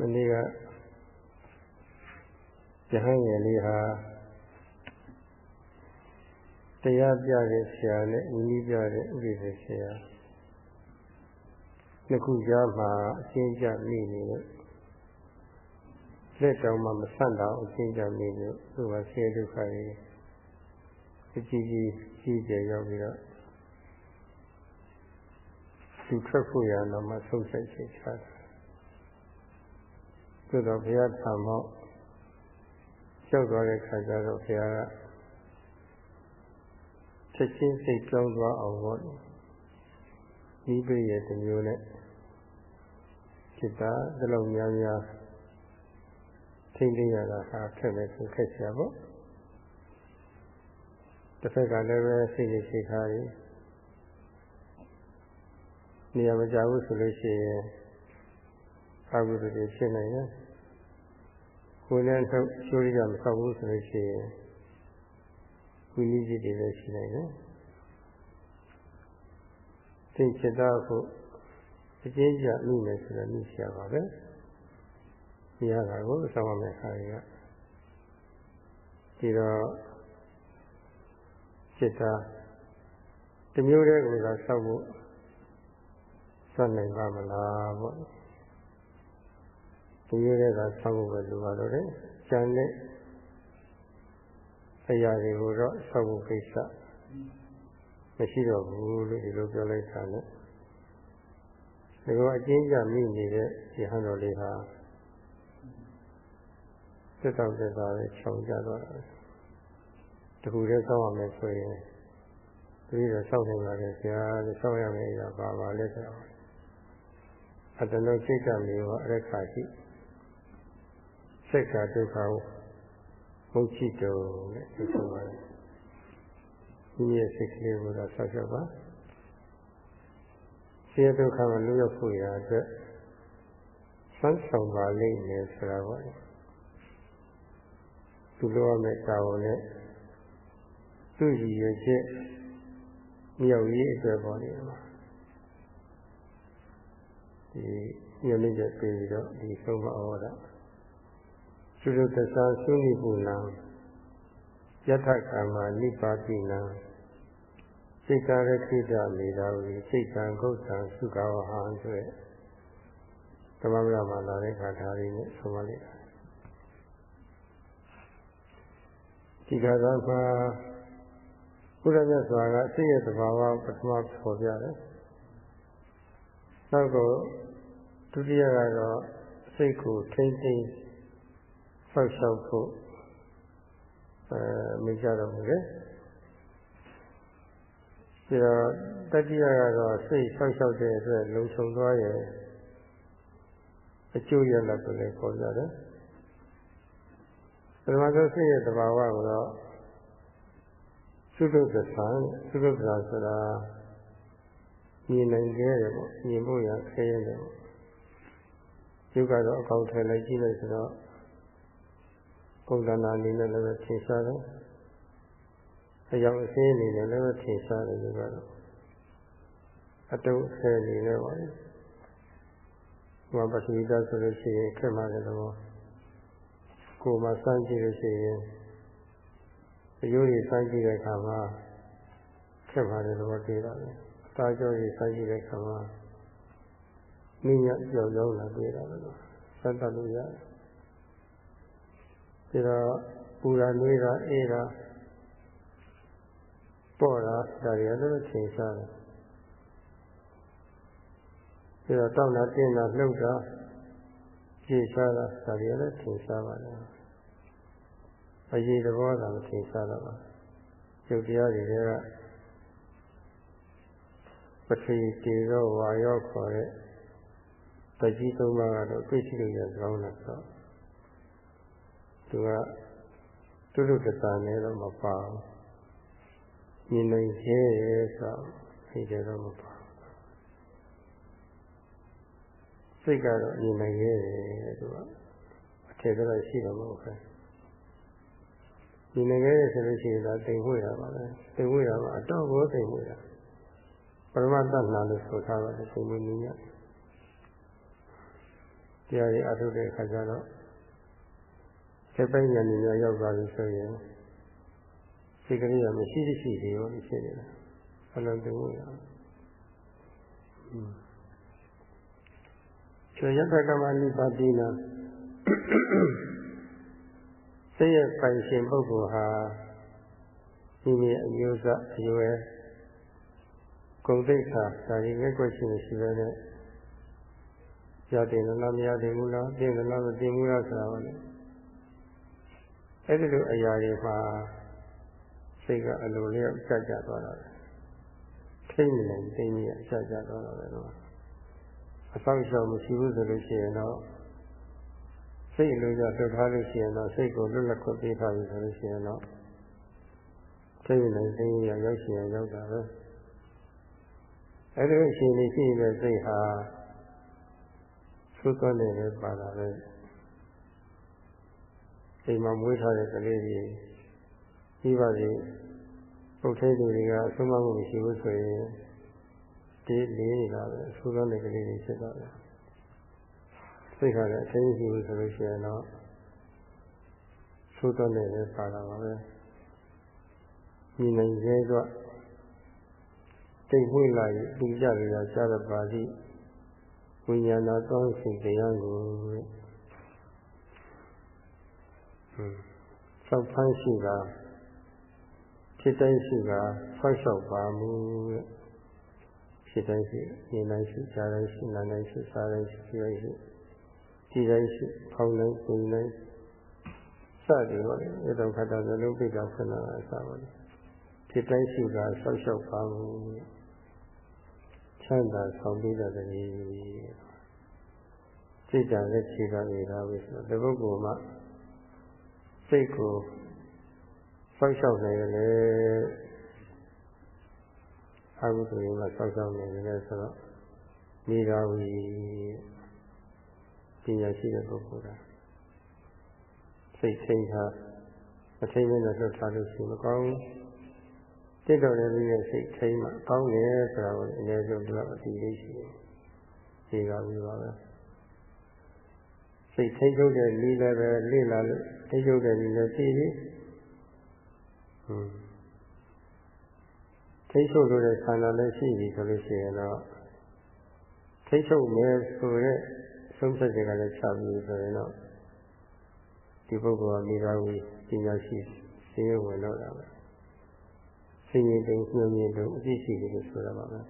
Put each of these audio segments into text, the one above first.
မနေ့ကယဟန်ငယ်လေးဟာတရားပြတဲ့ဆရာနဲ့ဝိနည်းပြတဲ့ဥပဒေဆရာနှစ်ခုကြားမှာအရှင်းကြမိနေလို့လက်တောင်မှမဆန့်တော့အရှင်းကြမိလို့သူကဆင်းရဲဒုက္ခတွေအကြီးကြီးကြီးကျယ်ရောက်ပြီးတော့သူထွက်ဖို့ရတော့မှဆုံးဖြတ်ချက်ချတယ်။ သို့တော်ဘုရားထံမောက်ရောက်သွားတဲ့ခါကျတော့ဘုရားကချက်ချင်းစိတ်ကြောင်းသွားအောင်ဟောတယ်ဤပိရဲ့တမျိုးနဲ့จิตတာဒီလိုများများထိမ့်သိရတာဟာခက်မယ်ဆိုခက်ချာပေါ့တစ်ဖက်ကလည်းပဲစိတ်ရှိခါရီနေရာမကြဘူးဆိုလို့ရှိရင် အကုသိုလ်တွေဖြစ်နိုင်တယ်။ကိုယ်နဲ့ထုတ်ချိုးရမဆောက်ဘူးဆိုလို့ရှိရင်ကုနည်းစိတ်တွေလည်းရှိနိုင်တယ်။သင်္ချတာကိုအကျဉ်းချမိမယ်ဆိုတော့မိချပါပဲ။ဒီရတာကိုဆောက်ရမယ့်အခါတွေကဒီတော့စိတ်သာတမျိုးတည်းကိုသာဆောက်ဖို့ဆက်နိုင်ပါမလားပေါ့။ ဒီရတဲ့ကဆောက်ဖို့ပဲလိုပါတော့တယ်။ကျန်တဲ့အရာတွေကိုတော့ဆောက်ဖို့ကိစ္စမရှိတော့ဘူးလို့ဒီလိုပြောလိုက်တာနဲ့ဒီလိုအကျဉ်းချမိနေတဲ့ဒီဟန်တော်လေးဟာသက်တော်သက်သာပဲခြုံကြတော့တာတခုတည်းဆောက်ရမယ်ဆိုရင်ဒီလိုဆောက်နေပါလေဆရာဆောက်ရမယ်အရာပါပါလဲဆိုတော့အတ္တနောစိတ်ကမျိုးအရခါရှိစိတ် ကဒုက္ခကိုမုတ်ချတုံနဲ့ဒီဆိုပါတယ်ဒီရဲ့စိတ်ကလေးကိုတော့ဆောက်ရှောက်ပါဆင်းရဲဒုက္ခကိုလွတ်ရောက်ဖို့ရအတွက်စမ်းဆောင်ပါလိမ့်မယ်ဆိုတာပါသူလိုရမယ့်တာဝန်နဲ့သူ့ရည်ရွယ်ချက်မြောက်ရေးအတွက်ပေါ်နေမှာဒီညနေကျပြီးတော့ဒီဆုံးမဩဝါဒ သုရတသသုနိပုဏံယထကာမနိပါတိနံစိတ်ကာရခိတမေတာဝိစိတ်ကံဂုတ်တံသုခဝဟံဆိုတဲ့သမဗရမှာလာတဲ့ခါထားလေးနဲ့ဆုံးမလိုက်တာဒီကသာမှာဘုရားမြတ်စွာကစိတ်ရဲ့သဘာဝပထမပေါ်ပြတယ်နောက်တော့ဒုတိယကတော့စိတ်ကိုထိမ့်သိမ့် ဆောက်ရှောက်ဖို့အဲမိကြတော်မူတယ်ပြီးတော့တတိယကတော့စိတ်ဆောက်ရှောက်တဲ့အတွက်လုံခြုံသွားရဲ့အကျိုးရလဒ်ကိုလည်းခေါ်ကြတယ်ပထမဆုံးစိတ်ရဲ့သဘာဝကိုတော့သုဒ္ဓသသံသုဒ္ဓသဆိုတာမြင်နိုင်ခဲ့တယ်ပေါ့မြင်ဖို့ရခဲရတယ်ပေါ့ယုတ်ကတော့အကောင့်ထဲလိုက်ကြည့်လိုက်ဆိုတော့ ပုံသဏ္ဍာန်အနေနဲ့လည်းထင်ရှားတယ်အကြောင်းအစင်းအနေနဲ့လည်းထင်ရှားတယ်ဒီကတော့အတုအဆဲအနေနဲ့ပါလေဟောပထဝီဓာတ်ဆိုလို့ရှိရင်ခက်မှတယ်တော့ကိုယ်မှာစမ်းကြည့်လို့ရှိရင်အယိုးကြီးစမ်းကြည့်တဲ့အခါမှာခက်ပါတယ်တော့တွေ့တာပဲတာကြောကြီးစမ်းကြည့်တဲ့အခါမှာမိညာကြောက်ကြောက်လာတွေ့တာပဲလို့သတ်တတ်လို့ရတယ် ဒါတော့ပူတာနှွေးတာအေးတာပေါ့တာဒါတွေလည်းသင်ရှားတယ်ဒါတော့တောက်တာတင်းတာလှုပ်တာကြည်ရှားတာဒါတွေလည်းသင်ရှားပါတယ်အရေးသဘောသာမသင်ရှားတော့ပါရုပ်တရားတွေကပထဝီတေရောဝါရောခေါ်တဲ့တကြီးသုံးပါးကတော့သိရှိလို့ရကောင်းတယ်ဆို သူကတုတုတ္တနဲ့တော့မပါဘူးမြင်နိုင်ရဲ့ဆိုအဲ့ဒါတော့မပါစိတ်ကတော့မြင်နိုင်ရဲ့သူကအထက်ကတော့ရှိတော့မဟုတ်ဘူးမြင်နိုင်ရဲ့ဆိုလို့ရှိရင်ဒါတိမ်ဝှေ့တာပါပဲတိမ်ဝှေ့တာကအတော့ကိုတိမ်ဝှေ့တာပရမတ္တနာလို့ဆိုထားပါတယ်တိမ်ဝှေ့နည်းညတရားတွေအထုတ်တဲ့အခါကျတော့ စိတ်ပိုင်းဉာဏ်ဉာဏ်ရောက်သွားပြီဆိုရင်စိတ်ကလေးကမရှိရှိသေးရောဖြစ်နေတာအလုံးတူရအောင်ကျော်ရတ္တကမနိပါတိနာစိတ်ရဲ့ပိုင်ရှင်ပုဂ္ဂိုလ်ဟာဒီမိအမျိုးသားအရွယ်ဂုံသိက္ခာဒါကြီးမဲ့ကွက်ရှိနေရှိပဲနဲ့ရတဲ့လားမရတဲ့ဘူးလားတင်တယ်လားမတင်ဘူးလားဆိုတာပါလေ အဲ့ဒီလိုအရာတွေမှာစိတ်ကအလိုလျောက်ကြကြသွားတာထိမ့်နေသိနေရကြကြသွားတာပဲတော့အဆောက်အအုံမရှိဘူးဆိုလို့ရှိရင်တော့စိတ်အလိုကြလွတ်ထားလို့ရှိရင်တော့စိတ်ကိုလွတ်လပ်ခွင့်ပေးထားပြီဆိုလို့ရှိရင်တော့ထိမ့်နေသိနေရရောက်ရှိရင်ရောက်တာပဲအဲ့ဒီအချိန်လေးရှိနေတဲ့စိတ်ဟာသုတ်တော်နေပဲပါတာပဲ အိမ်မှာမွေးထားတဲ့ကလေးကြီးပြီးပါစေပုတ်ထဲသူတွေကအဆုံးမမှုမရှိဘူးဆိုရင်ဒီလေးနေတာပဲသုတ်တော်နေကလေးတွေဖြစ်တော့တယ်စိတ်ခါတဲ့အချင်းရှိဘူးဆိုလို့ရှိရင်တော့သုတ်တော်နေပဲပါတာပါပဲညီနိုင်သေးတော့တိတ်ဝိလာ၏ပူကြရတာရှားတဲ့ပါဠိဝိညာဏသောစိတ်တရားကို သောက်ဖန်းရှိတာဖြစ်တိုင်းရှိတာဆောက်ရှောက်ပါမူဖြစ်တိုင်းရှိနေတိုင်းရှိကြားတိုင်းရှိနားတိုင်းရှိစားတိုင်းရှိကြည့်တိုင်းရှိကြည်တိုင်းရှိဖောင်းတိုင်းကိုယ်တိုင်းစသည်ပါလေအဲတော့ခတ်တာဇလုံးပိတ်တာဆန္ဒအစပါလေဖြစ်တိုင်းရှိတာဆောက်ရှောက်ပါမူချမ်းသာဆောင်ပြီးတဲ့တည်းစိတ်ဓာတ်နဲ့ခြေကနေတာပဲဆိုတော့ဒီပုဂ္ဂိုလ်မှ စိတ်ကိုဆောက်ရှောက်နိုင်တယ်အာဟုဆိုရင်ကဆောက်ရှောက်နိုင်တယ်ဆိုတော့မိသားဝီပညာရှိတဲ့ပုဂ္ဂိုလ်ကစိတ်ထိန်ထားအထိန်နဲ့လွတ်ထားလို့ရှိရင်မကောင်းဘူးတိတ်တော်တဲ့လူရဲ့စိတ်ထိန်မှကောင်းတယ်ဆိုတာကိုအနည်းဆုံးတော့အတိလေးရှိတယ်။ဒီကပြီးပါပဲ။ စိတ်ထိန်ချုပ်တဲ့လူလည်းပဲလေ့လာလို့ထိန်ချုပ်တဲ့လူလည်းသိပြီ။ဟွန်းထိန်ချုပ်လို့တဲ့ဆန္ဒလည်းရှိပြီဆိုလို့ရှိရင်တော့ထိန်ချုပ်မယ်ဆိုတဲ့ဆုံးဖြတ်ချက်ကလည်းချပြီးဆိုရင်တော့ဒီပုဂ္ဂိုလ်ကမိသားစုပညာရှိသိရဝင်တော့တာပဲ။ဆင်းရဲတုံညှို့မြင့်တုံအပြည့်ရှိတယ်လို့ဆိုတာပါပဲ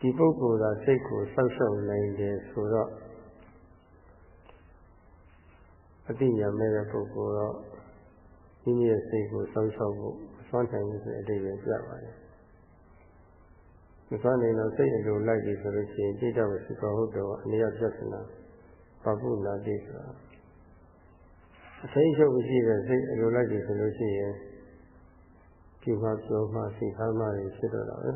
ဒီပုဂ္ဂိုလ်ကစိတ်ကိုဆောက်ရှောက်နိုင်တယ်ဆိုတော့ အတိညာမဲ့တဲ့ပုဂ္ဂိုလ်တော့မိမိရဲ့စိတ်ကိုဆောက်ရှောက်ဖို့အစွမ်းနိုင်မှုဆိုအတိတ်ပဲပြပါတယ်မစွမ်းနိုင်တော့စိတ်အလိုလိုက်ပြီဆိုလို့ရှိရင်တိတ်တော့ရှိတော်ဟုတ်တော့အနေရပြဿနာပပုနာတိဆိုတာအသိချုပ်ရှိတဲ့စိတ်အလိုလိုက်ပြီဆိုလို့ရှိရင်ပြုမှပြောမှစိတ်ထားမှတွေဖြစ်တော့တာပဲ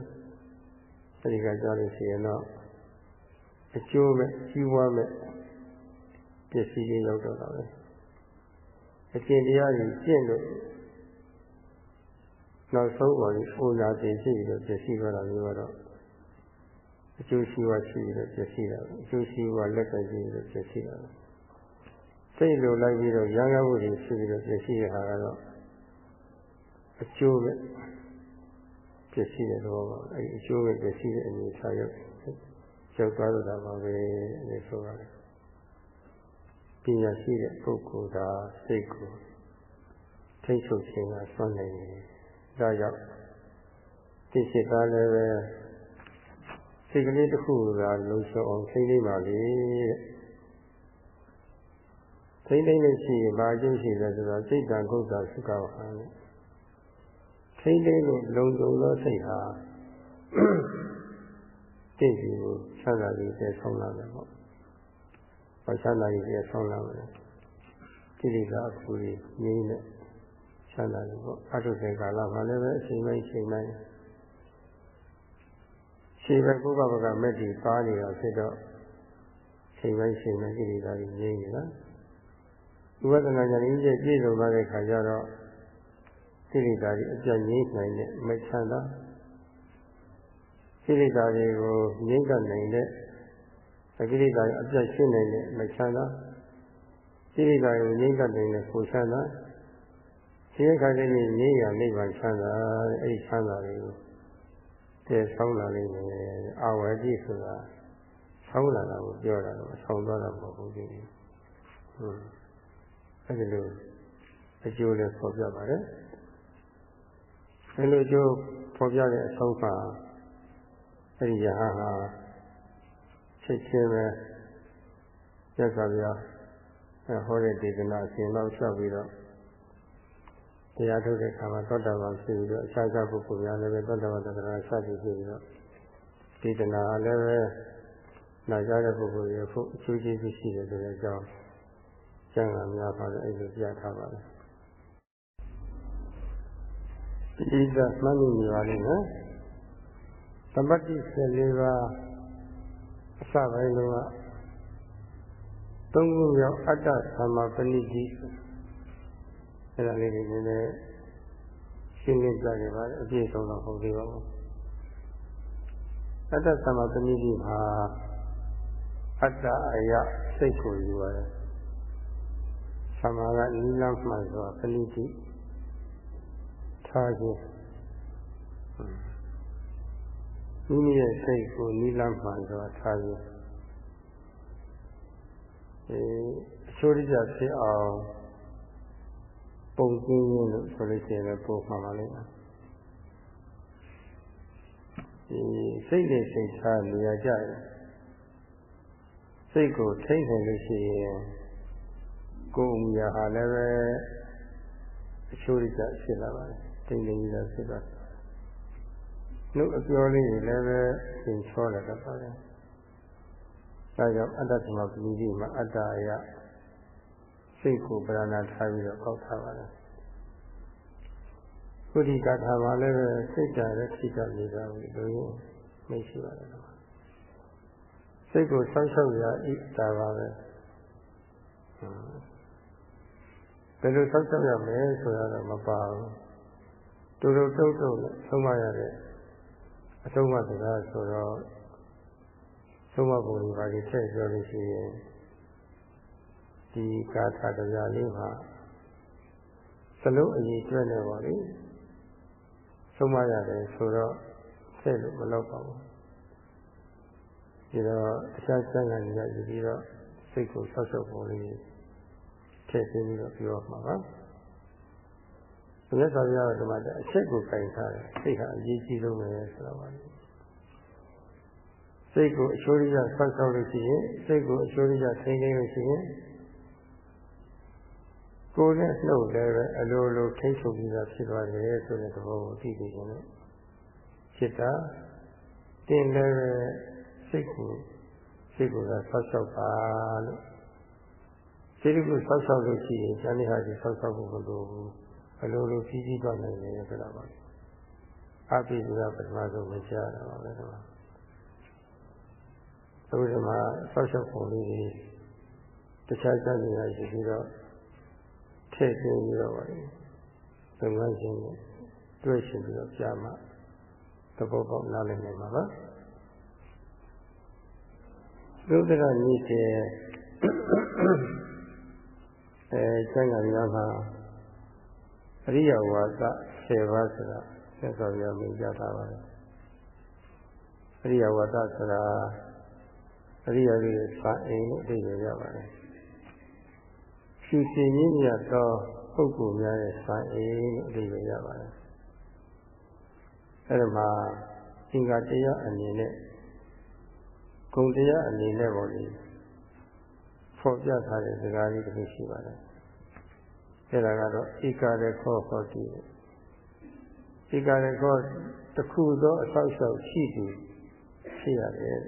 အဲဒီကကြားလို့ရှိရင်တော့အကျိုးမဲ့ကြီးပွားမဲ့ပစ္စည်းတွေရောက်တော့တာပဲ အကျင့်တရားကြီးကျင့်လို့နောက်ဆုံးပေါ်ပြီးအိုလာတင်ရှိပြီးတော့ပစ္စည်းသွားတာမျိုးတော့အကျိုးရှိဝါရှိပြီးတော့ပစ္စည်းတာအကျိုးရှိဝါလက်ကရှိပြီးတော့ပစ္စည်းတာစိတ်လိုလိုက်ပြီးတော့ရံကားမှုတွေရှိပြီးတော့ပစ္စည်းရတာကတော့အကျိုးပဲပစ္စည်းတဲ့တော့အဲဒီအကျိုးပဲပစ္စည်းတဲ့အနေထားရောက်ရောက်သွားတော့တာပါပဲလို့ဆိုရတယ်ပ ညာရှိတဲ့ပုဂ္ဂိုလ်ကစိတ်ကိုထိတ်ချုပ်ခြင်းကစွန့်နိုင်တယ်ဒါကြောင့်သိစိတ်သားလည်းပဲစိတ်ကလေးတစ်ခုကလုံခြုံအောင်ထိန်းသိမ်းပါလေတဲ့ထိန်းသိမ်းလို့ရှိရင်ဘာအကျိုးရှိလဲဆိုတော့စိတ်တန်ကုသသုခဝဟံတဲ့ထိမ့်သိမ့်လို့လုံခြုံသောစိတ်ဟာတင့်စီကိုဆန္ဒကြီးကျဆောင်းလာတယ်ပေါ့။ ဘာဆန္ဒကြီးကျဆောင်းလာမလဲ။ကိလေသာအကူကြီးငြိမ့်တဲ့ဆန္ဒကြီးပေါ့။အထုစေကာလမှာလည်းပဲအချိန်တိုင်းချိန်တိုင်းခြေပဲကိုယ်ကဘကမက်တီပါနေတာဖြစ်တော့ချိန်တိုင်းချိန်တိုင်းကိလေသာကြီးငြိမ့်နေတာ။ဥပဒနာဉာဏ်ကြီးပြည့်စုံသွားတဲ့ခါကျတော့စိရိတာတွေအပြတ်ငြိမ့်နိုင်တဲ့မချမ်းသာစိရိတာတွေကိုငြိမ့်တတ်နိုင်တဲ့ အကိရိတာအပြတ်ရှင်းနိုင်တဲ့မချမ်းသာကိရိတာကိုငြိမ့်တတ်နိုင်တဲ့ကိုချမ်းသာဒီအခါကျရင်ငြိမ့်ရနိဗ္ဗာန်ချမ်းသာအဲ့ဒီချမ်းသာတွေကိုတည်ဆောင်းလာလိမ့်မယ်အာဝတိဆိုတာဆောင်းလာတာကိုပြောတာတော့ဆောင်းသွားတာမဟုတ်ဘူးဒီဟုတ်အဲ့ဒီလိုအကျိုးလည်းဖော်ပြပါတယ်အဲ့လိုအကျိုးဖော်ပြတဲ့အဆုံးမှာအဲ့ဒီယဟဟာ ချက်ချင်းပဲရသော်ပြဟောတဲ့ဒေသနာအစဉ်လောက်လျှောက်ပြီးတော့တရားထုတ်တဲ့အခါမှာသောတာပန်ဖြစ်ပြီးတော့အခြားခြားပုဂ္ဂိုလ်များလည်းပဲသောတာပန်သက္ကရာစသည်ဖြစ်ပြီးတော့ဒေသနာလည်းပဲနာကြားတဲ့ပုဂ္ဂိုလ်ရဲ့ဖို့အကျိုးကျေးဇူးရှိတယ်ဆိုတဲ့အကြောင်းကျမ်းဂန်များပါလို့အဲ့လိုပြထားပါတယ်ဒီကမှတ်မိနေပါလိမ့်မယ်သမတိ14ပါး အစပိုင်းလုံးကသုံးခုမြောက်အတ္တသမ္မာပဏိတိအဲ့ဒါလေးတွေနည်းနည်းရှင်းလင်းပြခဲ့ပါတယ်အပြည့်စုံတော့ဟုတ်သေးပါဘူးအတ္တသမ္မာပဏိတိမှာအတ္တအယစိတ်ကိုယူရတယ်သမာကနိလမှန်ဆိုတာပဏိတိထားခြင်း မိမိရဲ့စိတ်ကိုနိလမှန်ဆိုတာထားခြင်းအဲအချိုးရကြဖြစ်အောင်ပုံကျင်းရင်းလို့ဆိုလို့ရှိရင်လည်းပုံမှန်ပါလိမ့်မယ်ဒီစိတ်နဲ့စိတ်ထားနေရာကြတယ်စိတ်ကိုထိမ့်နေလို့ရှိရင်ကိုယ်အမူအရာဟာလည်းပဲအချိုးရကြဖြစ်လာပါတယ်တိမ်တိမ်ကြီးလည်းဖြစ်သွားတယ် နှုတ်အပြောလေးတွေလည်းပဲသင်ချောလာတတ်ပါတယ်ဒါကြောင့်အတ္တသမပတိတိမှာအတ္တအယစိတ်ကိုပရဏာထားပြီးတော့ကောက်ထားပါတယ်ကုဋိကထာမှာလည်းပဲစိတ်ဓာတ်နဲ့ထိကနေတာဘူးလို့မရှိပါဘူးစိတ်ကိုဆောက်ရှောက်ရဤတာပါပဲဘယ်လိုဆောက်ရှောက်ရမလဲဆိုတာတော့မပါဘူးတူတူတုတ်တုတ်နဲ့ဆုံးမရတဲ့ အဆုံးမစကားဆိုတော့ဆုံးမပုံတွေပါပြီးထည့်ပြောလို့ရှိရင်ဒီကာထာတရားလေးမှာစလုံးအရေးအတွက်နေပါလေဆုံးမရတယ်ဆိုတော့ထည့်လို့မလောက်ပါဘူးဒီတော့အခြားစံငံတွေကယူပြီးတော့စိတ်ကိုဆောက်ရှောက်ပုံလေးထည့်ပြီးတော့ပြောမှာပါ ဘုရားဆောင်ရတော့ဒီမှာအချက်ကိုခြင်ထားတယ်စိတ်ဟာအရေးကြီးဆုံးပဲဆိုတော့ပါစိတ်ကိုအချိုးရဆောက်ရှောက်လို့ရှိရင်စိတ်ကိုအချိုးရထိန်းသိမ်းလို့ရှိရင်ကိုယ်နဲ့နှုတ်လည်းပဲအလိုလိုထိချုပ်ပြီးသားဖြစ်သွားတယ်ဆိုတဲ့သဘောကိုသိသိခြင်းနဲ့ဖြစ်တာတင်လည်းပဲစိတ်ကိုစိတ်ကိုသာဆောက်ရှောက်ပါလို့စိတ်ကိုဆောက်ရှောက်လို့ရှိရင်ဇာတိဟာဒီဆောက်ရှောက်ဖို့မလိုဘူး အလိုလိုဖြည်းဖြည်းသွားနိုင်တယ်ဆိုတာပါအပိဓိကပထမဆုံးမကြားတာပါပဲတော့အဲဒီမှာဆောက်ရှောက်ပုံလေးတွေတခြားစသဖြင့်ရရှိပြီးတော့ထည့်သွင်းပြီးတော့ပါလေလုပ်ငန်းရှင်နဲ့တွေ့ရှင်ပြီးတော့ကြားမှသဘောပေါက်နားလည်နိုင်မှာပါသုဒ္ဓရနိစေအဲကျမ်းဂန်များမှာ အရိယဝါဒ10ပါးဆိုတာဆက်ဆော်ရမြင်ကြတာပါလေအရိယဝါဒဆိုတာအရိယကြီးရဲ့စာအိမ်လို့အဓိပ္ပာယ်ရပါတယ်ဖြူစင်ရင်းမြတ်သောပုဂ္ဂိုလ်များရဲ့စာအိမ်လို့အဓိပ္ပာယ်ရပါတယ်အဲ့ဒါမှာသင်္ကာတရားအနေနဲ့ဂုံတရားအနေနဲ့ပေါ့လေဖော်ပြထားတဲ့စကားလေးတစ်ခုရှိပါတယ် အဲ့ဒါကတော့ဧကရခောဟောတိဧကရခောတစ်ခုသောအဆောက်အအုံရှိသူဖြစ်ရတယ်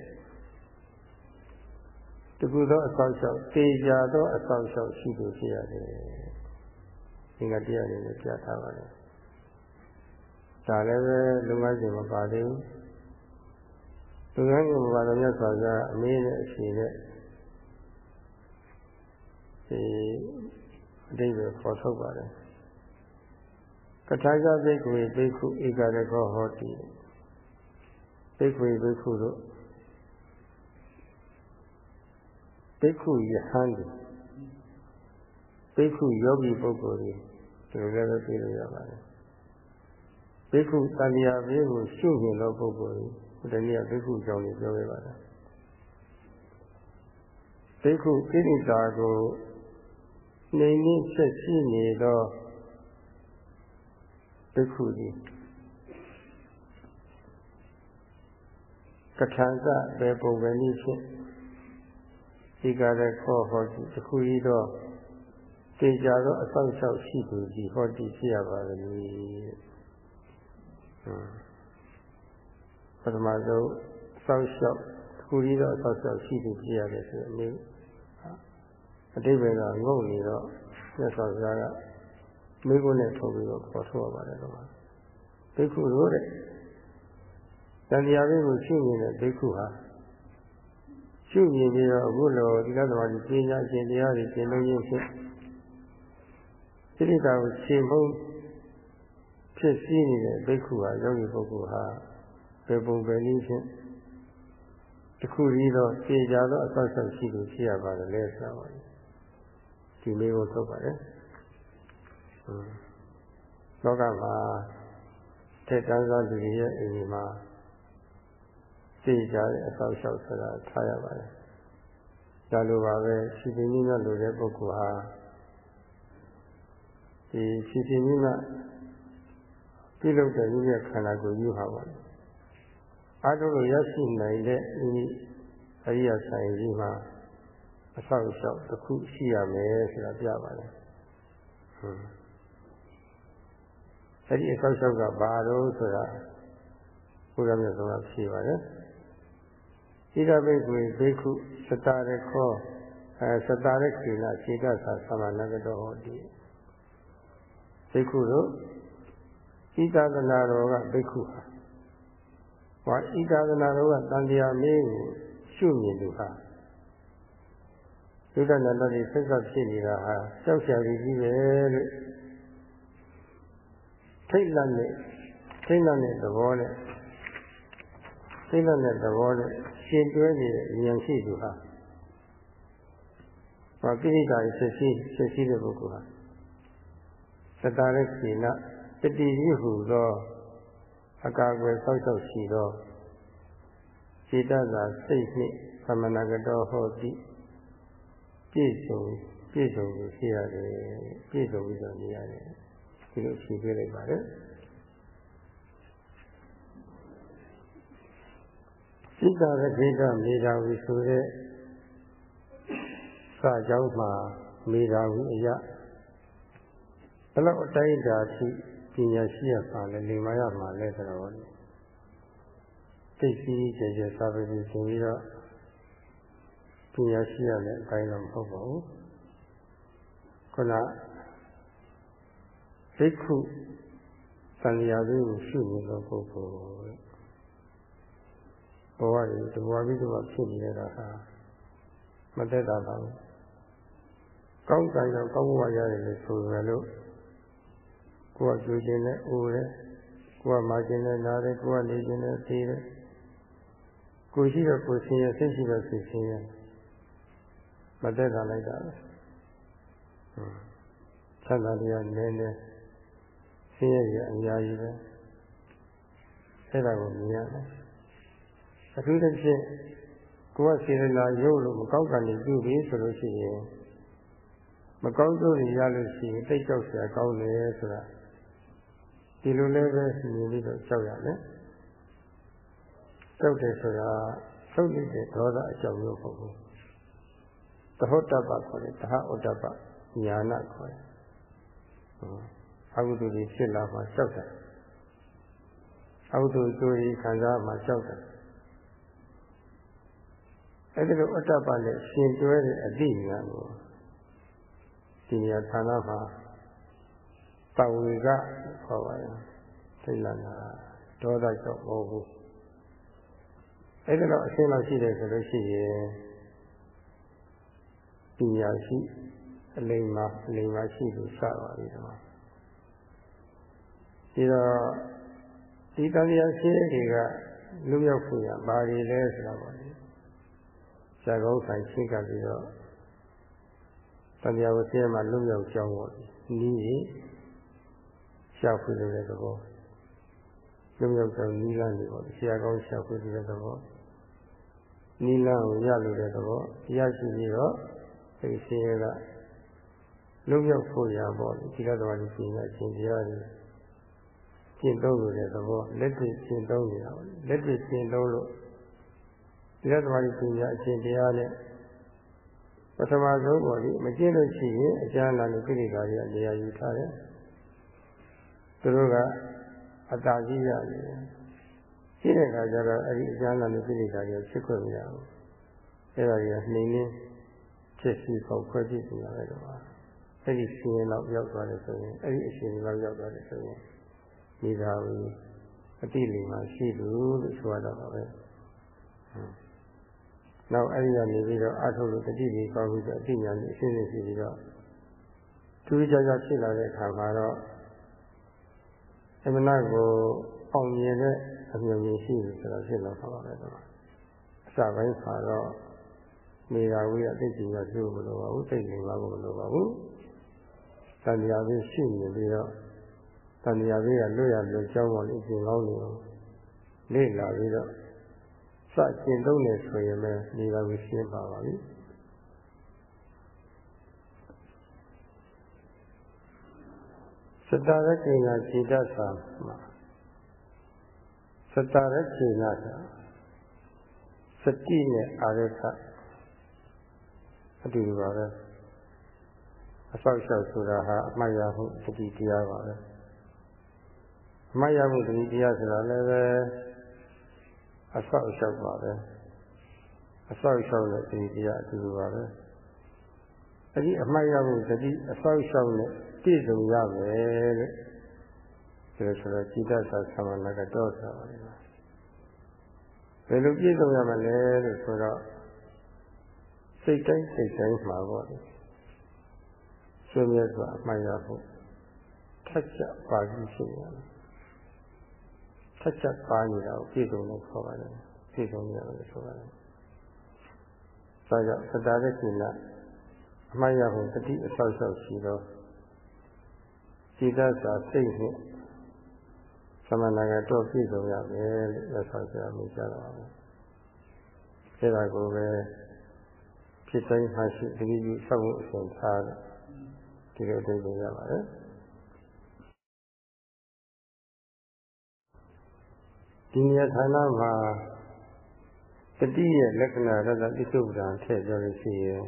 တကူသောအဆောင်ရှောက်တေချာသောအဆောင်ရှောက်ရှိသူဖြစ်ရတယ်။ဒီကတရားတွေလည်းပြထားပါတယ်။ဒါလည်းပဲလူငန်းရှင်မပါသေးဘူး။လူငန်းရှင်မပါတော့မြတ်စွာဘုရားအမေးနဲ့အရှင်နဲ့ဒီ အတိတ်ကိုပေါ်ထုတ်ပါတယ်။ကထာဇဘိက္ခုဘိက္ခုဧကရခောဟောတိဘိက္ခုဘိက္ခုတို့ဘိက္ခုယဟန်တွေဘိက္ခုယောဂီပုဂ္ဂိုလ်တွေဒီလိုလည်းသိလို့ရပါတယ်ဘိက္ခုတန်တရားဘေးကိုရှုမြင်သောပုဂ္ဂိုလ်တွေဒီနေ့ကဘိက္ခုကြောင့်လည်းပြောခဲ့ပါတယ်ဘိက္ခုကိရိတာကို နေနေဆက်ရှိနေသောဘိက္ခုကြီးကထာကဘေပုံပဲနည်းဖြင့်ဒီကရခောဟောတိတခုကြီးတော့တေကြတော့အဆောက်အအုံရှိသူကြီးဟောတိဖြစ်ရပါလိမ့်မည်ပထမဆုံးစောက်ရှောက်တခုကြီးတော့စောက်ရှောက်ရှိသူဖြစ်ရတယ်ဆိုအမျိုး အတိပ္ပယ်ကငုံနေတော့မြတ်စွာဘုရားကမိကုနဲ့ထုတ်ပြီးတော့ခေါ်ထုတ်ရပါတယ်တော့ဘိက္ခုတို့တဲ့တန်တရားလေးကိုရှုနေတဲ့ဘိက္ခုဟာရှုမြင်ပြီးတော့အခုလိုဒီကသမားကြီးပညာရှင်တရားတွေသင်လို့ရင်းဖြင့်စိတ္တကိုရှင်ဖို့ဖြစ်စည်းနေတဲ့ဘိက္ခုဟာယောဂီပုဂ္ဂိုလ်ဟာဘယ်ပုံပဲနည်းဖြင့်တခုကြီးတော့ဖြေကြတော့အဆောက်အအုံရှိသူဖြစ်ရပါတယ်လေဆိုပါ ဒီလေးကိုထုတ်ပါတယ်လောကမှာထက်တန်းသောလူတွေရဲ့အိမ်မှာသိကြတဲ့အဆောက်အအုံဆိုတာထားရပါတယ်။ဒါလိုပါပဲရှိပင်ကြီးနဲ့လူတဲ့ပုဂ္ဂိုလ်ဟာဒီရှိပင်ကြီးနဲ့ပြုလုပ်တဲ့လူရဲ့ခန္ဓာကိုယ်ယူဟာပါအားလုံးလိုရရှိနိုင်တဲ့ဒီအရိယာဆိုင်ကြီးမှာ အဆောက်အအုံတစ်ခုရှိရမယ်ဆိုတာပြပါတယ်။ဟုတ်အဲ့ဒီအဆောက်အအုံကဘာလို့ဆိုတာဘုရားမြတ်စွာဘုရားဖြေပါတယ်။ဣဒဘိက္ခွေဘိက္ခုသတရခောအဲသတရခေနခြေကသာသမဏဂတောဟောတိဘိက္ခုတို့ဣဒသနာတော်ကဘိက္ခုဟာဟောဣဒသနာတော်ကတန်တရားမင်းကိုရှုမြင်သူဟာ ဒုက္ခနာတော်ဒီဆက်ဆက်ဖြစ်နေတာဟာကြောက်ရှာပြီးကြီးပဲလို့ထိတ်လန့်နဲ့ထိတ်လန့်တဲ့သဘောနဲ့ထိတ်လန့်တဲ့သဘောနဲ့ရှင်တွဲနေတဲ့ဉာဏ်ရှိသူဟာဘာကိရိတာဖြစ်ရှိဖြစ်ရှိတဲ့ပုဂ္ဂိုလ်ဟာသတ္တရခေနတတိယဟုသောအကာအကွယ်ဆောက်ရှောက်ရှိသောစေတသာစိတ်နှင့်သမဏဂတောဟောတိ ပြည့်စုံပြည့်စုံကိုရှိရတယ်ပြည့်စုံပြီးတော့နေရတယ်ဒီလိုဖြေပြလိုက်ပါတယ်စိတ္တရခိတမေဓာဝီဆိုတဲ့စာကြောင်းမှာမေဓာဝီအရာဘယ်လောက်အတိုင်းတာရှိပညာရှိရပါလဲနေမရမှာလဲဆိုတော့သိစီကျေကျေစာပေပြီးဆိုပြီးတော့ ပညာရှိရတဲ့အတိုင်းတော့မဟုတ်ပါဘူးခုနဘိက္ခုသံဃာလေးကိုရှုနေတဲ့ပုဂ္ဂိုလ်ဘဝတွေတဘဝပြီးတဘဝဖြစ်နေတာဟာမသက်တာပါဘူးကောင်းတိုင်းတော့ကောင်းဘဝရတယ်လို့ဆိုရလို့ကိုယ်ကကြိုးခြင်းနဲ့အိုးတယ်ကိုယ်ကမာခြင်းနဲ့နားတယ်ကိုယ်ကနေခြင်းနဲ့သေးတယ်ကိုရှိတော့ကိုဆင်းရဲစိတ်ရှိတော့စိတ်ဆင်းရဲ မသက်တာလိုက်တာပဲဆန္ဒတရားနည်းနည်းဆင်းရဲရအများကြီးပဲအဲ့ဒါကိုမြင်ရတယ်အထူးသဖြင့်ကိုယ်ကစေတနာရုပ်လို့မကောင်းကန်နေပြုပြီဆိုလို့ရှိရင်မကောင်းကျိုးတွေရလို့ရှိရင်တိတ်ကြောက်စရာကောင်းတယ်ဆိုတာဒီလိုလည်းပဲမြင်ပြီးတော့ကြောက်ရမယ်ကြောက်တယ်ဆိုတာသုတ်နေတဲ့ဒေါသအကြောင်းမျိုးပေါ့ဘူး သဟောတ္တပခေါ်တယ်တဟဩတ္တပညာနာခေါ်တယ်အကုသိုလ်တွေဖြစ်လာမှကြောက်တယ်အကုသိုလ်ကျိုးကြီးခံစားမှကြောက်တယ်အဲဒီလိုအတ္တပနဲ့ရှင်တွဲတဲ့အတိညာကိုဒီနေရာဌာနမှာပဝေကခေါ်ပါရင်သိလနာဒေါသကြောင့်မဟုတ်ဘူးအဲဒီတော့အရှင်းလောက်ရှိတယ်ဆိုလို့ရှိရင် ပညာရှိအလိမ္မာအလိမ္မာရှိသူစပါပြီတော့ဒီတော့ဒီတရားရှိတွေကလူရောက်ဖို့ရဘာတွေလဲဆိုတော့ဇာကောင်းဆိုင်ရှင်းကပ်ပြီးတော့တရားဝဆင်းမှာလုံရောက်ကြောင်းပေါ့နီးရင်ရှာဖွေတဲ့သဘောလုံရောက်ကြောင်းနီးလန်းနေပေါ့ဆရာကောင်းရှာဖွေတဲ့သဘောနီးလန်းကိုရလို့တဲ့သဘောရရှိပြီးတော့ ဒီဆင်းရဲကလုံရောက်ဖို့ရပေါ့ဒီကတော်ကြီးပြင်တဲ့အရှင်တရားတွေကျင့်သုံးလို့တဲ့သဘောလက်တွေ့ကျင့်သုံးနေတာပေါ့လက်တွေ့ကျင့်သုံးလို့ဒီကတော်ကြီးပြင်တဲ့အရှင်တရားနဲ့ပထမဆုံးပေါ့လေမကျင့်လို့ရှိရင်အကျဉ်းလာလို့ကိလေသာတွေနေရာယူထားတယ်သူတို့ကအတားကြီးရတယ်ရှိတဲ့အခါကျတော့အဲ့ဒီအကျဉ်းလာလို့ကိလေသာတွေဖြစ်ခွင့်မရဘူးအဲ့ဒါကြီးကနှိမ့်နေ ဖြစ်စီပေါ့ခွဲကြည့်နေရတယ်တော့အဲ့ဒီရှင်လောက်ရောက်သွားတယ်ဆိုရင်အဲ့ဒီအရှင်လောက်ရောက်သွားတယ်ဆိုရင်ဒီသာဝီအတိလိမ္မာရှိသူလို့ဆိုရတော့ပါပဲနောက်အဲ့ဒီကနေပြီးတော့အထုလို့တတိကြီးကောင်းပြီးတော့အတိညာကြီးအရှင်းရှင်းရှိပြီးတော့သူကြကြဖြစ်လာတဲ့အခါမှာတော့အမနာကိုအောင်မြင်တဲ့အမြင်ကြီးရှိတယ်ဆိုတော့ဖြစ်လာပါပါပဲတော့အစပိုင်းခါတော့ နေရာဝေးအသိဉာဏ်ရှိဖို့မလိုပါဘူးသိဉာဏ်ပါဖို့မလိုပါဘူးတန်တရားပြီးရှိနေပြီးတော့တန်တရားပြီးကလွတ်ရလွတ်ကြောင်းပေါ်လေးပြင်ကောင်းနေအောင်လေ့လာပြီးတော့စကျင့်သုံးနေဆိုရင်လည်းဒီပါကိုရှင်းပါပါပြီစတရကိနာခြေတတ်စာမှာစတရကိနာစာစတိနဲ့အာရခ အတူတူပါပဲအဆောက်အအုံဆိုတာဟာအမှတ်ရမှုတတိတရားပါပဲအမှတ်ရမှုတတိတရားဆိုတာလည်းပဲအဆောက်အအုံပါပဲအဆောက်အအုံနဲ့တတိတရားအတူတူပါပဲအဲ့ဒီအမှတ်ရမှုတတိအဆောက်အအုံနဲ့ပြည့်စုံရမယ်တဲ့ဒါဆိုတော့จิตတသသမဏကတော့ဆိုပါလိမ့်မယ်ဘယ်လိုပြည့်စုံရမလဲလို့ဆိုတော့ စိတ်တိုင်းစိတ်တိုင်းမှာပေါ့လေဆွေးမြဲစွာအမှန်ရဖို့ထက်ချက်ပါပြီးရှိရတယ်ထက်ချက်ပါနေတာကိုပြည့်စုံလို့ခေါ်ပါတယ်ပြည့်စုံရတယ်လို့ဆိုပါတယ်ဒါကြောင့်သတ္တရကိလအမှန်ရဖို့တတိအဆောက်အအုံရှိတော့စိတ္တစာစိတ်နဲ့သမဏကတော့ပြည့်စုံရမယ်လို့ရသော်ဆရာမြင်ကြတော့ပါဘူးအဲဒါကိုပဲ ဖြစ်တိုင်းမှရှိတတိယဆောက်ဖို့အစဉ်ထားတယ်ဒီလိုအဓိပ္ပာယ်ရပါတယ်ဒီနေရာဌာနမှာတတိရဲ့လက္ခဏာရတ္တပိစုပ္ပံထည့်ပြောလို့ရှိရင်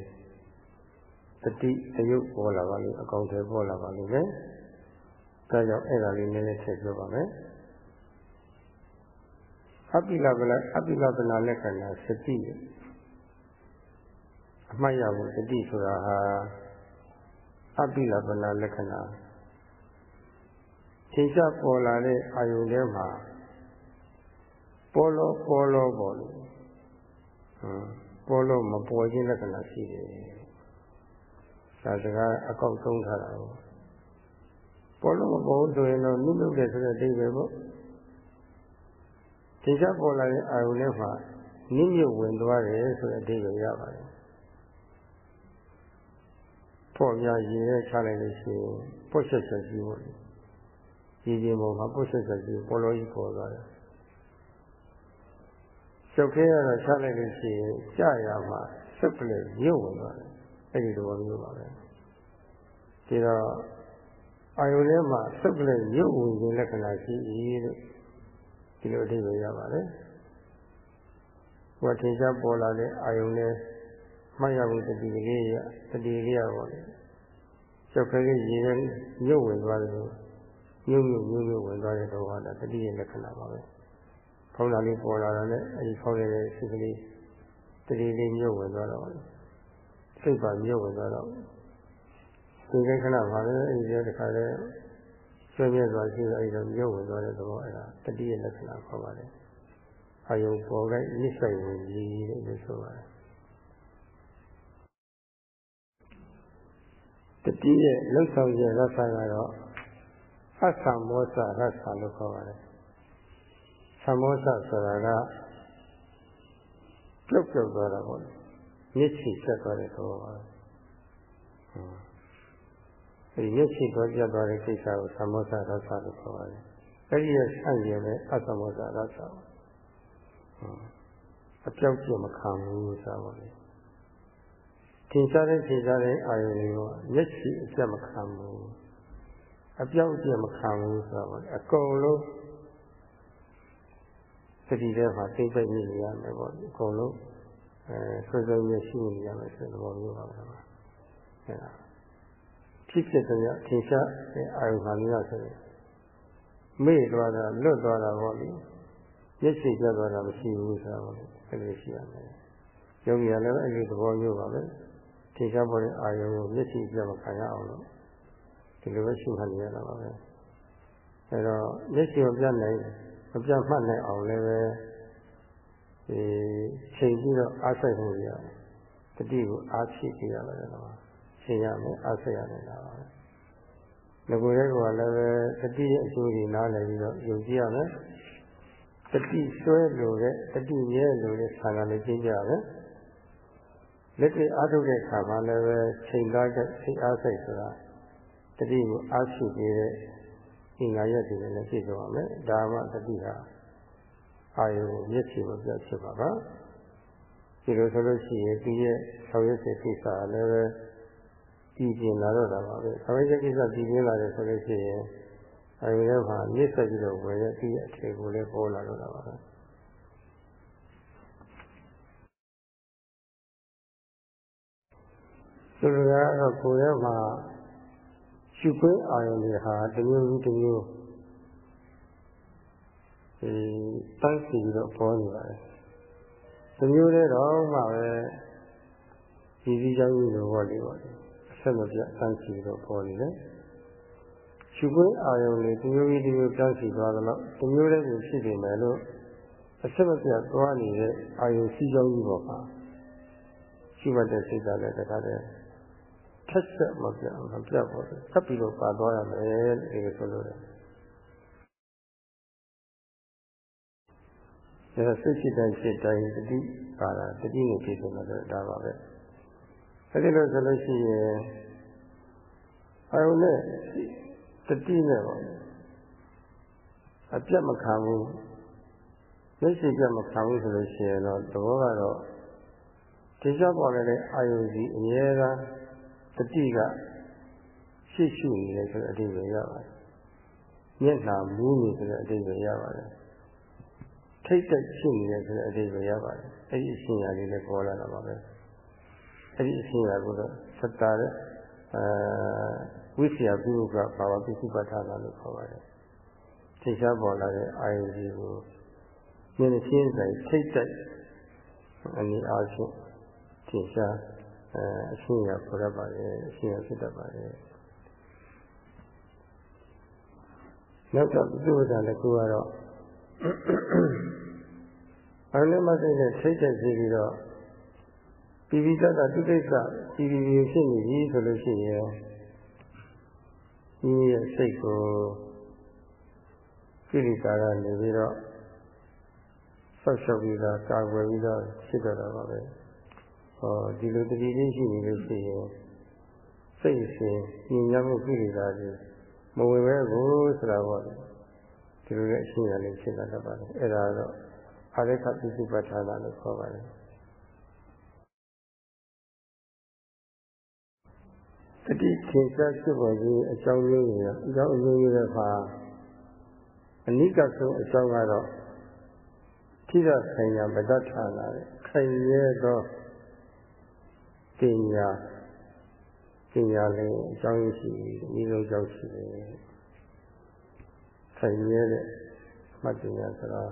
တတိအယုတ်ပေါ်လာပါလိမ့်အကောင်တွေပေါ်လာပါလိမ့်မယ်ဒါကြောင့်အဲ့ဒါလေးနည်းနည်းထည့်ပြောပါမယ်အပိလပလအပိလပနာလက္ခဏာစတိ အမှတ်ရဖို့စတိဆိုတာဟာအပိလပနာလက္ခဏာသင်္ချပေါ်လာတဲ့အာယုန်ထဲမှာပေါ်လို့ပေါ်လို့ပေါ်လို့ပေါ်လို့မပေါ်ခြင်းလက္ခဏာရှိတယ်ဒါစကားအကောက်သုံးထားတာကိုပေါ်လို့မပေါ်ဆိုရင်တော့နုလုပ်တယ်ဆိုတဲ့အဓိပ္ပာယ်ပေါ့သင်္ချပေါ်လာတဲ့အာယုန်ထဲမှာနိမြုပ်ဝင်သွားတယ်ဆိုတဲ့အဓိပ္ပာယ်ရပါတယ် ပေါ့များရေနဲ့ချလိုက်လို့ရှိရင်ပုတ်ဆက်ဆက်ကြီးပေါ့ရေကြီးပေါ်မှာပုတ်ဆက်ဆက်ကြီးပေါ်လို့ကြီးပေါ်သွားတယ်ချုပ်ခဲရတော့ချလိုက်လို့ရှိရင်ကြာရမှာစက်ပလက်မြုပ်ဝင်သွားတယ်အဲ့ဒီလိုမျိုးပါပဲဒီတော့အာယုထဲမှာစက်ပလက်မြုပ်ဝင်ခြင်းလက္ခဏာရှိ၏လို့ဒီလိုအဓိပ္ပာယ်ရပါတယ်ဟိုထင်ရှားပေါ်လာတဲ့အာယုနဲ့ မှတ်ရဖို့တတိလေးရတတိလေးရပါလေကျောက်ခဲကြီးရေနဲ့ညှုပ်ဝင်သွားတယ်ညှုပ်ညှုပ်ညှုပ်ညှုပ်ဝင်သွားတဲ့တော့ဟာတတိယလက္ခဏာပါပဲခေါင်းလာလေးပေါ်လာတာနဲ့အဲဒီခေါင်းလေးရဲ့စိတ်ကလေးတတိလေးညှုပ်ဝင်သွားတော့စိတ်ပါညှုပ်ဝင်သွားတော့ဒီကိခဏပါလေအဲဒီတခါလဲဆွေးမြဲသွားရှိတော့အဲဒီတော့ညှုပ်ဝင်သွားတဲ့သဘောအဲဒါတတိယလက္ခဏာခေါ်ပါတယ်အာယုပေါ်လိုက်နိစ္စဝင်ကြီးလို့ဆိုပါတယ် တတိရဲ့လှုပ်ဆောင်ချက်ရသကတော့အသံမောစရသလို့ခေါ်ပါတယ်။သမောစဆိုတာကပြုတ်ပြုတ်သွားတာပေါ့လေမျက်ခြေဆက်သွားတဲ့သဘောပါအဲဒီမျက်ခြေသွားပြတ်သွားတဲ့ကိစ္စကိုသမောသရသလို့ခေါ်ပါတယ်အဲဒီရဲ့ဆန့်ကျင်တဲ့အသမောသရသအပြောက်ကျမခံဘူးဆိုပါလေ ထင်ရှားတဲ့ထင်ရှားတဲ့အာယုန်တွေကိုမျက်ခြေအပြတ်မခံဘူးအပြောက်ကျမခံဘူးဆိုပါလေအကုန်လုံးသတိထဲမှာသိပိတ်နေရမယ်ပေါ့အကုန်လုံးအဲဆွေးဆွေးရရှိနေရမယ်ဆိုတဲ့သဘောမျိုးပါပဲအဲဒါဖြစ်ဖြစ်တဲ့ထင်ရှားတဲ့အာယုဟာမျိုးဆိုရင်မေ့သွားတာလွတ်သွားတာပေါ့လေမျက်စိပြတ်သွားတာမရှိဘူးဆိုတာပေါ့လေအဲ့လိုရှိရမယ်ယောဂီကလည်းအဲ့ဒီသဘောမျိုးပါပဲ ထင်ရှားပေါ်တဲ့အာယုကိုမျက်စိပြတ်မခံရအောင်လို့ဒီလိုပဲရှုမှတ်နေရတာပါပဲအဲတော့မျက်စိကိုပြတ်နိုင်မပြတ်မှတ်နိုင်အောင်လည်းပဲဒီချိန်ပြီးတော့အားစိတ်မှုရတတိကိုအားဖြည့်ပြရမယ်တော့ချိန်ရမယ်အားစိတ်ရမယ်လားပါငကိုယ်ရဲ့ကလည်းပဲတတိရဲ့အကျိုးတွေနားလည်ပြီးတော့ယုံကြည်ရမယ်တတိဆွဲလို့တဲ့တတိမြဲလို့တဲ့ဆံကလည်းကျင့်ကြရမယ် လက်တွေ့အားထုတ်တဲ့ခါမှာလည်းပဲချိန်သားတဲ့စိတ်အားစိတ်ဆိုတာတတိကိုအားရှိပြီးတဲ့အင်္ဂါရက်တွေလည်းပြည့်စုံရမယ်ဒါမှတတိဟာအာယုမျက်ခြေမပြတ်ဖြစ်ပါပါဒီလိုဆိုလို့ရှိရင်ဒီရဲ့ဆောင်ရွက်တဲ့ကိစ္စလည်းပဲတည်ကျင်လာတော့တာပါပဲဆောင်ရွက်တဲ့ကိစ္စတည်ကျင်လာတယ်ဆိုလို့ရှိရင်အာယုရဲ့မှာမြစ်ဆက်ပြီးတော့ဝယ်တဲ့ဒီရဲ့အခြေကိုလည်းပေါ်လာတော့တာပါပဲ ဆိုတော့ကိုယ်ရဲ့မှာရှုခွင့်အာရုံတွေဟာတမျိုးတစ်မျိုးအဲတန်းစီပြီးတော့ပေါ်နေပါတယ်။ဒီမျိုးလေးတော့မှပဲဒီစည်းကြောင်းကြီးလိုပေါ်နေပါလေ။အဆက်မပြတ်တန်းစီပြီးတော့ပေါ်နေတယ်။ရှုခွင့်အာရုံတွေဒီမျိုးကြီးဒီမျိုးတန်းစီသွားတော့ဒီမျိုးလေးကိုဖြစ်နေမယ်လို့အဆက်မပြတ်သွားနေတဲ့အာယုစည်းကြောင်းကြီးပေါ်မှာရှိမှတဲ့စိတ်ဓာတ်လည်းတခါတည်း ထက်ဆက်မပြတ်မပြတ်ပေါ်တယ်။ဆက်ပြီးတော့ပါသွားရမယ်လို့ဒီလိုဆိုလို့တယ်။ဒါစိတ်ရှိတိုင်းစိတ်တိုင်းတတိပါတာတတိနဲ့ပြည့်စုံတယ်ဒါပါပဲအဲဒီလိုဆိုလို့ရှိရင်အယုံနဲ့တတိနဲ့ပေါ့အပြတ်မခံဘူးမျက်စိပြတ်မခံဘူးဆိုလို့ရှိရင်တော့သဘောကတော့ဒီချပေါ်နေတဲ့အာယုစီအမြဲတမ်း တတိကရှိရှိနေတယ်ဆိုတဲ့အဓိပ္ပာယ်ရပါတယ်မျက်နှာမူးနေဆိုတဲ့အဓိပ္ပာယ်ရပါတယ်ထိတ်တက်ဖြစ်နေတယ်ဆိုတဲ့အဓိပ္ပာယ်ရပါတယ်အဲ့ဒီအရှင်ရာလေးလည်းပေါ်လာတာပါပဲအဲ့ဒီအရှင်ရာကိုတော့သတ္တာတဲ့အဲဝိစီယပြုကဘာဝပိစုပဋ္ဌာနာလို့ခေါ်ပါတယ်ထိရှားပေါ်လာတဲ့အာယုကြီးကိုမျက်နှာချင်းဆိုင်ထိတ်တက်အနည်းအားဖြင့်ထိရှား အဲအရှင်ရာပေါ်ရပါတယ်အရှင်ရာဖြစ်တတ်ပါတယ်နောက်တော့ပြုဝဒလည်းကိုကတော့အရုံးမသိတဲ့ထိတ်တဲ့စီပြီးတော့ပြီးပြီးတတ်တာသူကိစ္စပြီးပြီးပြီးဖြစ်နေပြီဆိုလို့ရှိရင်ဒီရဲ့စိတ်ကိုကိလေသာကနေပြီးတော့ဆောက်ရှောက်ပြီးတော့ကာကွယ်ပြီးတော့ဖြစ်တော့တာပါပဲ ဟောဒီလိုတတိလေးရှိနေလို့ရှိရင်စိတ်ရှင်ညဉ့်ညမ်းမှုကိလေသာတွေမဝင်ပဲဘူးဆိုတာပေါ့လေဒီလိုနဲ့အရှင်းရလေးဖြစ်လာတတ်ပါတယ်အဲ့ဒါတော့အာရိခပိစုပဋ္ဌာနာလို့ခေါ်ပါတယ်တတိခေရှားဖြစ်ပေါ်ခြင်းအကြောင်းရင်းတွေအကြောင်းအရင်းတွေပါအနိကဆုံးအကြောင်းကတော့ထိရဆိုင်ရာမတ္တဌာနာတဲ့ခိုင်ရဲသော ပညာပညာလည်းအကြောင်းရှိပြီးဒီလိုကြောင့်ရှိတယ်ဆိုင်ရဲတဲ့မှတ်ပညာဆိုတာ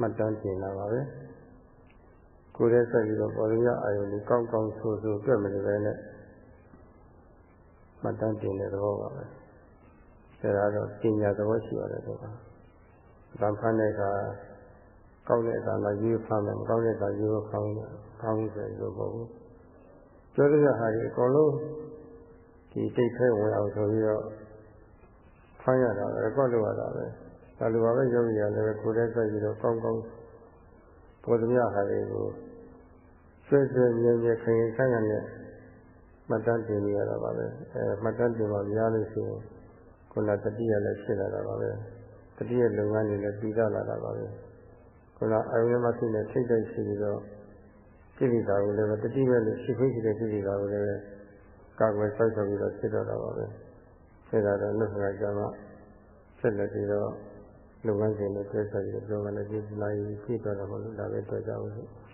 မှတ်တမ်းတင်လာပါပဲကိုယ်ရဲ့ဆက်ပြီးတော့ပေါ်ရအာယုန်ကိုကောင်းကောင်းဆိုဆိုပြတ်မနေပဲနဲ့မှတ်တမ်းတင်တဲ့သဘောပါပဲအဲဒါတော့ပညာသဘောရှိရတယ်တော့ဗံဖန်တဲ့အခါ ကောင်းတဲ့အခါမှာယူဖမ်းမယ်မကောင်းတဲ့အခါယူဖမ်းမယ်ကောင်းဆိုလို့ပေါ့ဘူးကျောရရဟာဒီအကုန်လုံးဒီတိတ်ခဲဝင်အောင်ဆိုပြီးတော့ဖမ်းရတာပဲကောက်လို့ရတာပဲဒါလိုပါပဲယောဂီရလည်းကိုယ်တည်းဆက်ပြီးတော့ကောင်းကောင်းပေါ်သမျှဟာတွေကိုဆွဲဆွဲမြဲမြဲခရင်ဆိုင်ရနဲ့မှတ်တမ်းတင်ရတာပါပဲအဲမှတ်တမ်းတင်မှများလို့ရှိရင်ခုနတတိယလည်းဖြစ်လာတာပါပဲတတိယလုပ်ငန်းတွေလည်းပြီးသားလာတာပါပဲ ခုနအာယုံမဖြစ်တဲ့ထိတ်တိုက်ရှိပြီးတော့ကိလေသာကိုလည်းတတိယနဲ့ရှိခွင့်ရှိတဲ့ကိလေသာကိုလည်းကာကွယ်ဆောက်ရှောက်ပြီးတော့ဖြစ်တော့တာပါပဲဖြစ်တာတော့နှုတ်ကကြမှာဆက်လက်ပြီးတော့လုပ်ငန်းစဉ်တွေတွဲဆက်ပြီးတော့လုပ်ငန်းတွေပြည်နိုင်ပြည့်တော့တာမဟုတ်လို့ဒါပဲတွေ့ကြအောင်